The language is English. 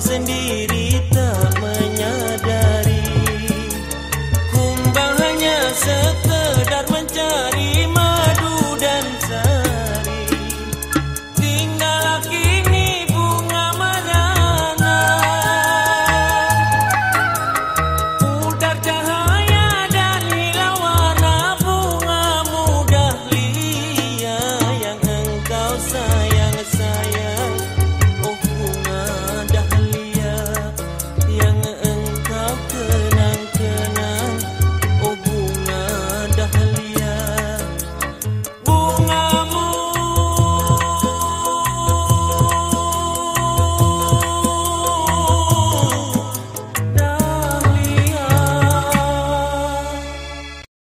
sendiri